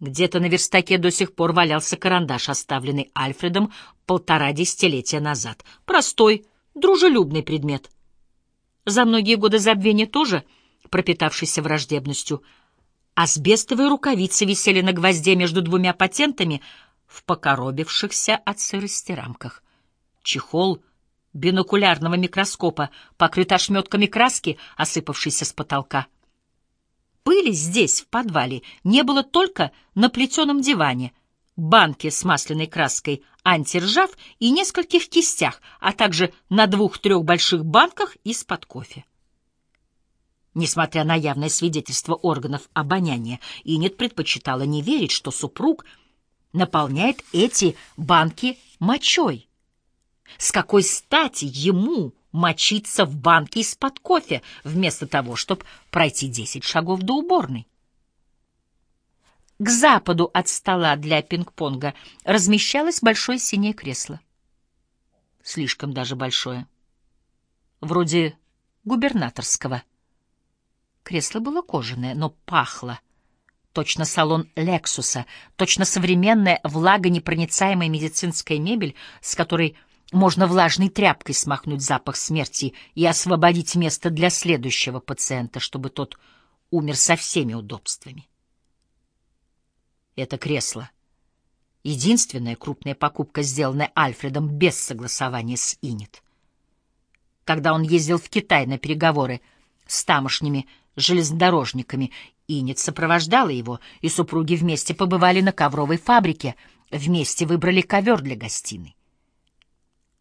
Где-то на верстаке до сих пор валялся карандаш, оставленный Альфредом полтора десятилетия назад. Простой, дружелюбный предмет. За многие годы забвения тоже пропитавшийся враждебностью. Асбестовые рукавицы висели на гвозде между двумя патентами в покоробившихся от сырости рамках. Чехол бинокулярного микроскопа покрыт ошметками краски, осыпавшейся с потолка — Пыли здесь, в подвале, не было только на плетеном диване, банке с масляной краской антиржав и нескольких кистях, а также на двух-трех больших банках из-под кофе. Несмотря на явное свидетельство органов обоняния, Инет предпочитала не верить, что супруг наполняет эти банки мочой. С какой стати ему мочиться в банке из-под кофе, вместо того, чтобы пройти десять шагов до уборной. К западу от стола для пинг-понга размещалось большое синее кресло. Слишком даже большое. Вроде губернаторского. Кресло было кожаное, но пахло. Точно салон Лексуса, точно современная влагонепроницаемая медицинская мебель, с которой можно влажной тряпкой смахнуть запах смерти и освободить место для следующего пациента, чтобы тот умер со всеми удобствами. Это кресло. Единственная крупная покупка, сделанная Альфредом без согласования с Инет. Когда он ездил в Китай на переговоры с тамошними железнодорожниками, Инет сопровождала его, и супруги вместе побывали на ковровой фабрике, вместе выбрали ковер для гостиной.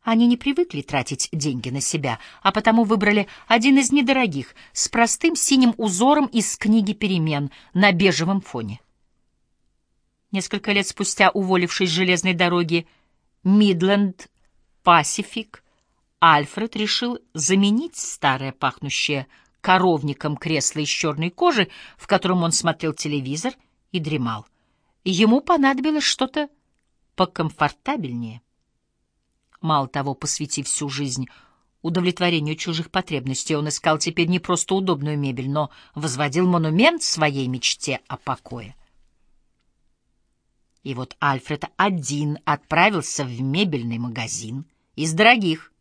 Они не привыкли тратить деньги на себя, а потому выбрали один из недорогих, с простым синим узором из книги «Перемен» на бежевом фоне. Несколько лет спустя, уволившись с железной дороги Мидленд Пасифик, Альфред решил заменить старое пахнущее коровником кресло из черной кожи, в котором он смотрел телевизор и дремал. Ему понадобилось что-то покомфортабельнее. Мало того, посвятив всю жизнь удовлетворению чужих потребностей, он искал теперь не просто удобную мебель, но возводил монумент своей мечте о покое. И вот Альфред один отправился в мебельный магазин из дорогих,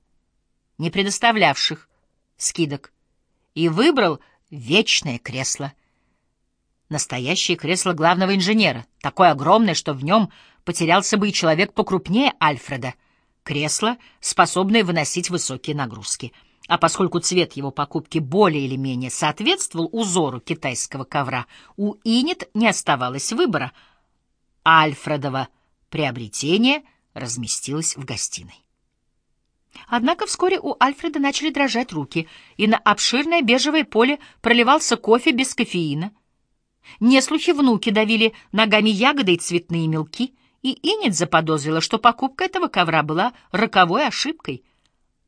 не предоставлявших скидок, и выбрал вечное кресло. Настоящее кресло главного инженера, такое огромное, что в нем потерялся бы и человек покрупнее Альфреда — кресло, способное выносить высокие нагрузки. А поскольку цвет его покупки более или менее соответствовал узору китайского ковра, у Инет не оставалось выбора. Альфредово приобретение разместилось в гостиной. Однако вскоре у Альфреда начали дрожать руки, и на обширное бежевое поле проливался кофе без кофеина. Неслухи внуки давили ногами ягоды и цветные мелки — и Инет заподозрила, что покупка этого ковра была роковой ошибкой,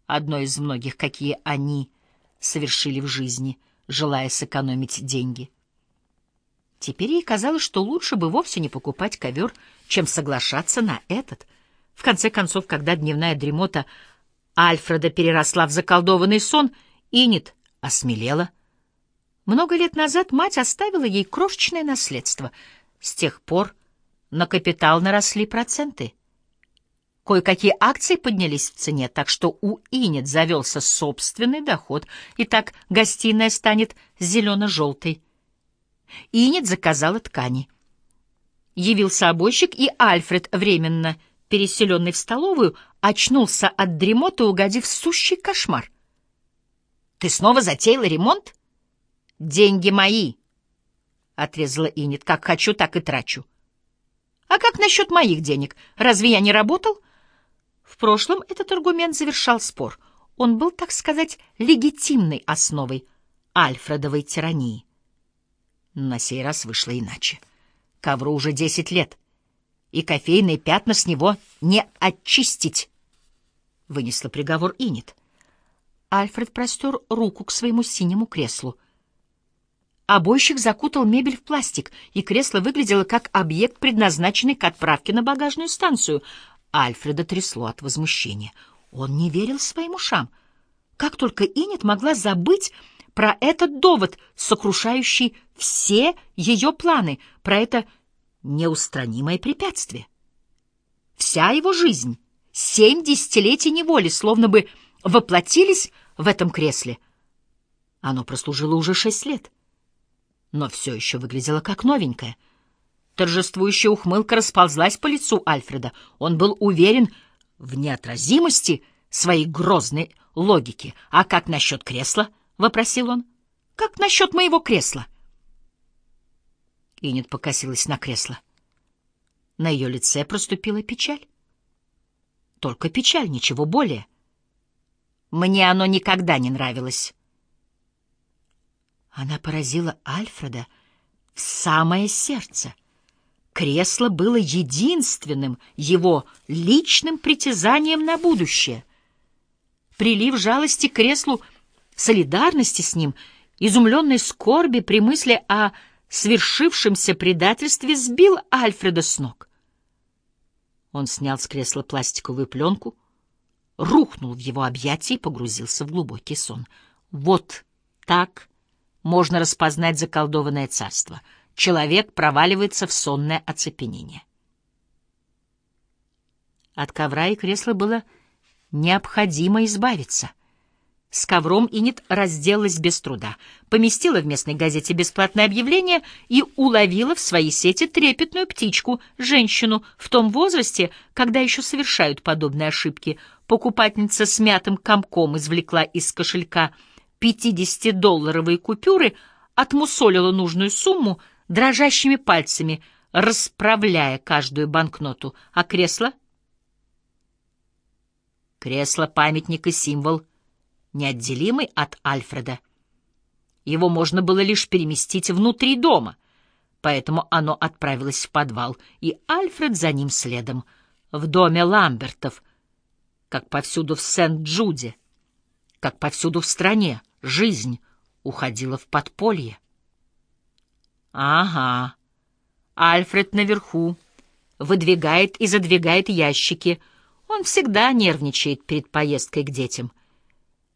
одной из многих, какие они совершили в жизни, желая сэкономить деньги. Теперь ей казалось, что лучше бы вовсе не покупать ковер, чем соглашаться на этот. В конце концов, когда дневная дремота Альфреда переросла в заколдованный сон, Инет осмелела. Много лет назад мать оставила ей крошечное наследство. С тех пор на капитал наросли проценты. Кое-какие акции поднялись в цене, так что у Инет завелся собственный доход, и так гостиная станет зелено-желтой. Инет заказала ткани. Явился обойщик, и Альфред, временно переселенный в столовую, очнулся от дремоты, угодив сущий кошмар. — Ты снова затеяла ремонт? — Деньги мои, — отрезала Инет. — Как хочу, так и трачу. — а как насчет моих денег? Разве я не работал? В прошлом этот аргумент завершал спор. Он был, так сказать, легитимной основой Альфредовой тирании. На сей раз вышло иначе. Ковру уже десять лет, и кофейные пятна с него не очистить. Вынесла приговор Инет. Альфред простер руку к своему синему креслу — Обойщик закутал мебель в пластик, и кресло выглядело как объект, предназначенный к отправке на багажную станцию. Альфреда трясло от возмущения. Он не верил своим ушам. Как только Инет могла забыть про этот довод, сокрушающий все ее планы, про это неустранимое препятствие. Вся его жизнь, семь десятилетий неволи, словно бы воплотились в этом кресле. Оно прослужило уже шесть лет, но все еще выглядело как новенькое. Торжествующая ухмылка расползлась по лицу Альфреда. Он был уверен в неотразимости своей грозной логики. «А как насчет кресла?» — вопросил он. «Как насчет моего кресла?» Инет покосилась на кресло. На ее лице проступила печаль. Только печаль, ничего более. Мне оно никогда не нравилось. Она поразила Альфреда в самое сердце. Кресло было единственным его личным притязанием на будущее. Прилив жалости к креслу, солидарности с ним, изумленной скорби при мысли о свершившемся предательстве сбил Альфреда с ног. Он снял с кресла пластиковую пленку, рухнул в его объятия и погрузился в глубокий сон. Вот так можно распознать заколдованное царство. Человек проваливается в сонное оцепенение. От ковра и кресла было необходимо избавиться. С ковром Инет разделалась без труда, поместила в местной газете бесплатное объявление и уловила в свои сети трепетную птичку, женщину, в том возрасте, когда еще совершают подобные ошибки. Покупательница с мятым комком извлекла из кошелька 50-долларовые купюры, отмусолила нужную сумму дрожащими пальцами, расправляя каждую банкноту, а кресло... Кресло — памятник и символ — неотделимый от Альфреда. Его можно было лишь переместить внутри дома, поэтому оно отправилось в подвал, и Альфред за ним следом, в доме Ламбертов, как повсюду в Сент-Джуде, как повсюду в стране, жизнь уходила в подполье. Ага, Альфред наверху, выдвигает и задвигает ящики. Он всегда нервничает перед поездкой к детям.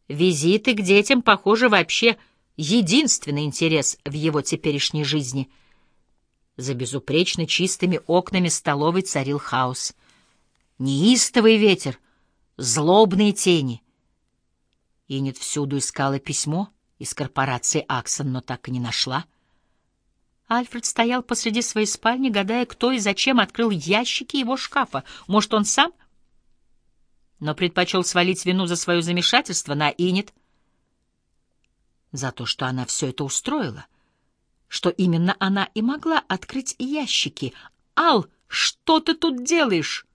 Визиты к детям, похоже, вообще единственный интерес в его теперешней жизни. За безупречно чистыми окнами столовой царил хаос. Неистовый ветер, злобные тени. Инет всюду искала письмо из корпорации «Аксон», но так и не нашла. Альфред стоял посреди своей спальни, гадая, кто и зачем открыл ящики его шкафа. Может, он сам? но предпочел свалить вину за свое замешательство на Инет, за то, что она все это устроила, что именно она и могла открыть ящики. «Ал, что ты тут делаешь?»